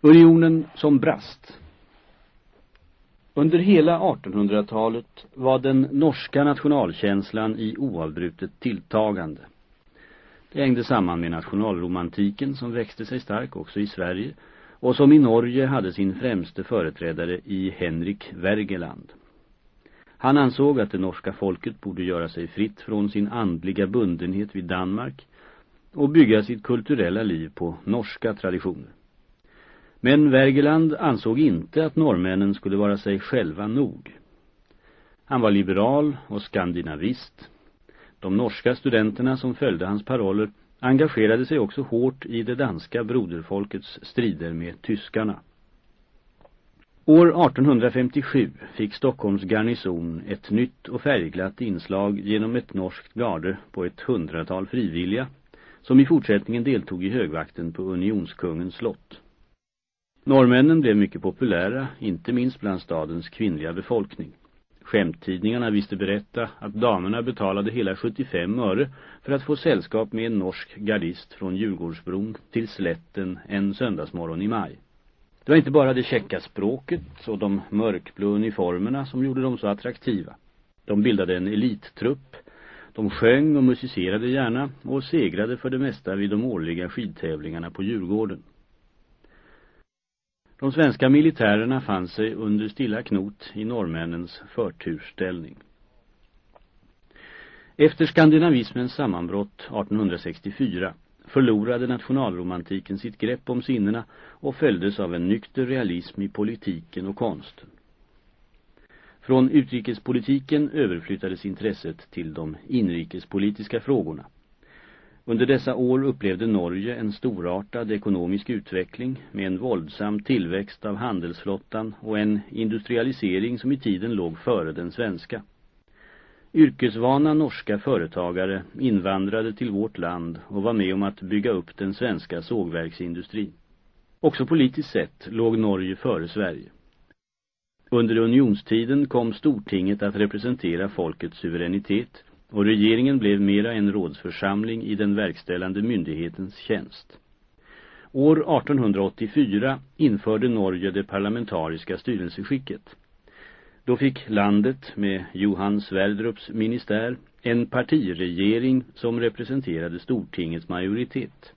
Unionen som brast. Under hela 1800-talet var den norska nationalkänslan i oavbrutet tilltagande. Det hängde samman med nationalromantiken som växte sig stark också i Sverige och som i Norge hade sin främste företrädare i Henrik Vergeland. Han ansåg att det norska folket borde göra sig fritt från sin andliga bundenhet vid Danmark och bygga sitt kulturella liv på norska traditioner. Men Wergeland ansåg inte att norrmännen skulle vara sig själva nog. Han var liberal och skandinavist. De norska studenterna som följde hans paroller engagerade sig också hårt i det danska broderfolkets strider med tyskarna. År 1857 fick Stockholms garnison ett nytt och färgglatt inslag genom ett norskt garde på ett hundratal frivilliga som i fortsättningen deltog i högvakten på unionskungens slott. Norrmännen blev mycket populära, inte minst bland stadens kvinnliga befolkning. Skämttidningarna visste berätta att damerna betalade hela 75 öre för att få sällskap med en norsk gardist från Djurgårdsbron till slätten en söndagsmorgon i maj. Det var inte bara det käcka språket och de mörkblå uniformerna som gjorde dem så attraktiva. De bildade en elittrupp. De sjöng och musicerade gärna och segrade för det mesta vid de årliga skidtävlingarna på Djurgården. De svenska militärerna fann sig under stilla knot i norrmännens förtursställning. Efter skandinavismens sammanbrott 1864 förlorade nationalromantiken sitt grepp om sinnena och följdes av en nykter realism i politiken och konsten. Från utrikespolitiken överflyttades intresset till de inrikespolitiska frågorna. Under dessa år upplevde Norge en storartad ekonomisk utveckling med en våldsam tillväxt av handelsflottan och en industrialisering som i tiden låg före den svenska. Yrkesvana norska företagare invandrade till vårt land och var med om att bygga upp den svenska sågverksindustrin. Också politiskt sett låg Norge före Sverige. Under unionstiden kom Stortinget att representera folkets suveränitet och regeringen blev mera en rådsförsamling i den verkställande myndighetens tjänst. År 1884 införde Norge det parlamentariska styrelseskicket. Då fick landet med Johan Sverdrups ministär en partiregering som representerade Stortingets majoritet.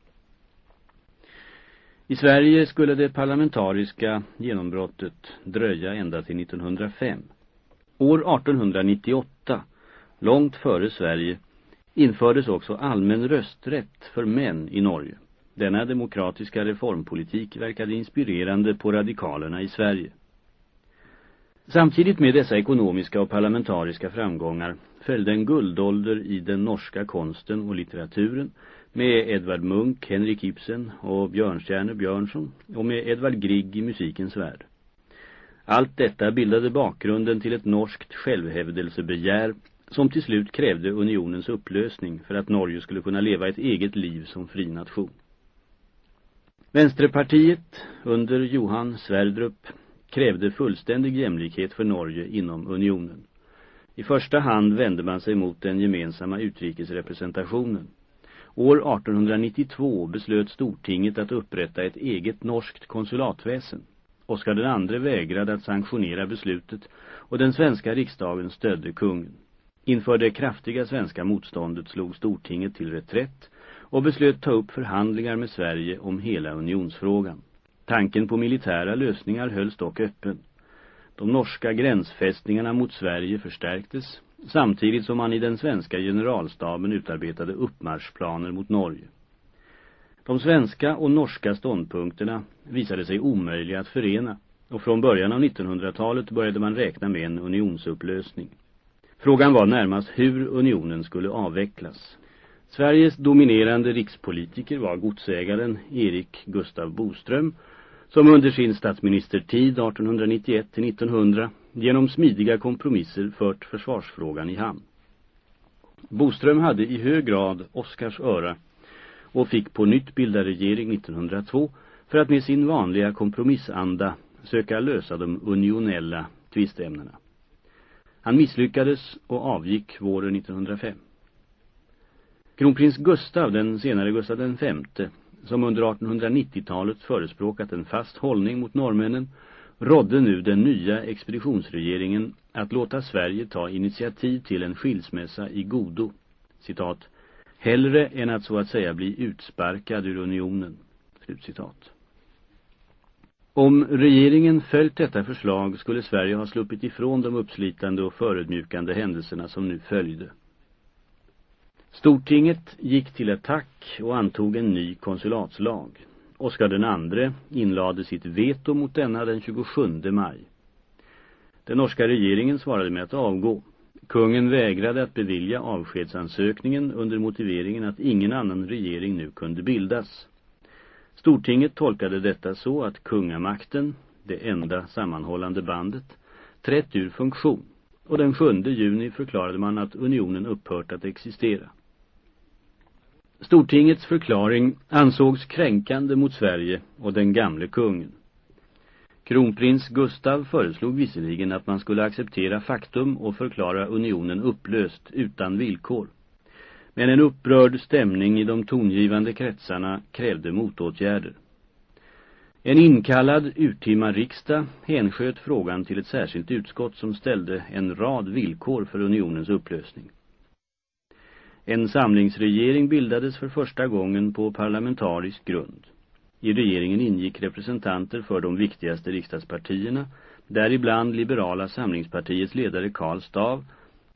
I Sverige skulle det parlamentariska genombrottet dröja ända till 1905. År 1898 Långt före Sverige infördes också allmän rösträtt för män i Norge. Denna demokratiska reformpolitik verkade inspirerande på radikalerna i Sverige. Samtidigt med dessa ekonomiska och parlamentariska framgångar följde en guldålder i den norska konsten och litteraturen med Edvard Munch, Henrik Ibsen och Björnstjerne Björnsson och med Edvard Grieg i musikens värld. Allt detta bildade bakgrunden till ett norskt självhävdelsebegär som till slut krävde unionens upplösning för att Norge skulle kunna leva ett eget liv som fri nation. Vänsterpartiet under Johan Sverdrup krävde fullständig jämlikhet för Norge inom unionen. I första hand vände man sig mot den gemensamma utrikesrepresentationen. År 1892 beslöt Stortinget att upprätta ett eget norskt konsulatväsen. Oskar II vägrade att sanktionera beslutet och den svenska riksdagen stödde kungen. Inför det kraftiga svenska motståndet slog Stortinget till reträtt och beslöt ta upp förhandlingar med Sverige om hela unionsfrågan. Tanken på militära lösningar hölls dock öppen. De norska gränsfästningarna mot Sverige förstärktes samtidigt som man i den svenska generalstaben utarbetade uppmarschplaner mot Norge. De svenska och norska ståndpunkterna visade sig omöjliga att förena och från början av 1900-talet började man räkna med en unionsupplösning. Frågan var närmast hur unionen skulle avvecklas. Sveriges dominerande rikspolitiker var godsägaren Erik Gustav Boström som under sin statsministertid 1891-1900 genom smidiga kompromisser fört försvarsfrågan i hamn. Boström hade i hög grad Oskars öra och fick på nytt bilda regering 1902 för att med sin vanliga kompromissanda söka lösa de unionella tvistämnena. Han misslyckades och avgick våren 1905. Kronprins Gustav, den senare Gustav V, som under 1890-talet förespråkat en fast hållning mot norrmännen, rådde nu den nya expeditionsregeringen att låta Sverige ta initiativ till en skilsmässa i godo. Citat. Hellre än att så att säga bli utsparkad ur unionen. Slutcitat. Om regeringen följt detta förslag skulle Sverige ha sluppit ifrån de uppslitande och förödmjukande händelserna som nu följde. Stortinget gick till attack och antog en ny konsulatslag. Oskar den andre inlade sitt veto mot denna den 27 maj. Den norska regeringen svarade med att avgå. Kungen vägrade att bevilja avskedsansökningen under motiveringen att ingen annan regering nu kunde bildas. Stortinget tolkade detta så att kungamakten, det enda sammanhållande bandet, trätt ur funktion och den 7 juni förklarade man att unionen upphört att existera. Stortingets förklaring ansågs kränkande mot Sverige och den gamle kungen. Kronprins Gustav föreslog visserligen att man skulle acceptera faktum och förklara unionen upplöst utan villkor. Men en upprörd stämning i de tongivande kretsarna krävde motåtgärder. En inkallad urtima riksdag hänsköt frågan till ett särskilt utskott som ställde en rad villkor för unionens upplösning. En samlingsregering bildades för första gången på parlamentarisk grund. I regeringen ingick representanter för de viktigaste riksdagspartierna, däribland Liberala samlingspartiets ledare Karl Stav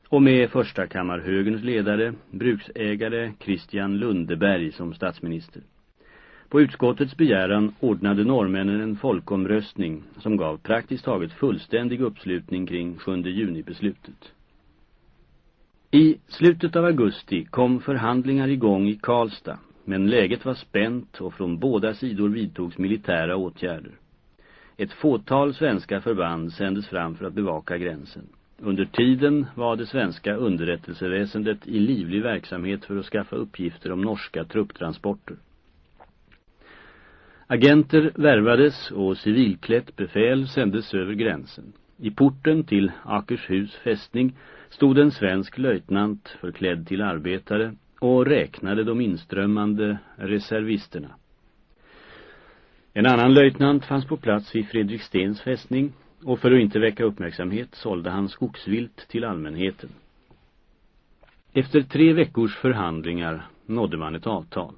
och med förstakammarhögerns ledare, bruksägare Christian Lundeberg som statsminister. På utskottets begäran ordnade norrmännen en folkomröstning som gav praktiskt taget fullständig uppslutning kring 7 juni-beslutet. I slutet av augusti kom förhandlingar igång i Karlstad, men läget var spänt och från båda sidor vidtogs militära åtgärder. Ett fåtal svenska förband sändes fram för att bevaka gränsen. Under tiden var det svenska underrättelseväsendet i livlig verksamhet för att skaffa uppgifter om norska trupptransporter. Agenter värvades och civilklätt befäl sändes över gränsen. I porten till Akershus fästning stod en svensk löjtnant förklädd till arbetare och räknade de inströmmande reservisterna. En annan löjtnant fanns på plats vid Fredrikstens fästning och för att inte väcka uppmärksamhet sålde han skogsvilt till allmänheten. Efter tre veckors förhandlingar nådde man ett avtal.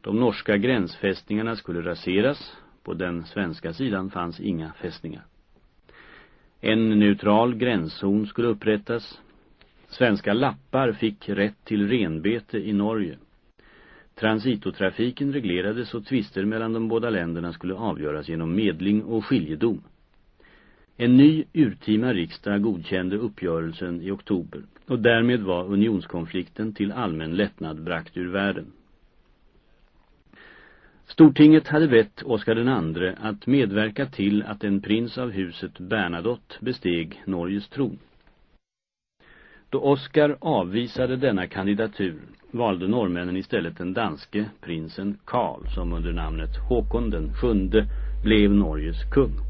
De norska gränsfästningarna skulle raseras, på den svenska sidan fanns inga fästningar. En neutral gränszon skulle upprättas. Svenska lappar fick rätt till renbete i Norge. Transitotrafiken reglerades och tvister mellan de båda länderna skulle avgöras genom medling och skiljedom. En ny urtima riksdag godkände uppgörelsen i oktober och därmed var unionskonflikten till allmän lättnad brakt ur världen. Stortinget hade bett Oskar II att medverka till att en prins av huset Bernadotte besteg Norges tron. Då Oskar avvisade denna kandidatur valde norrmännen istället den danske prinsen Karl som under namnet Håkon den sjunde blev Norges kung.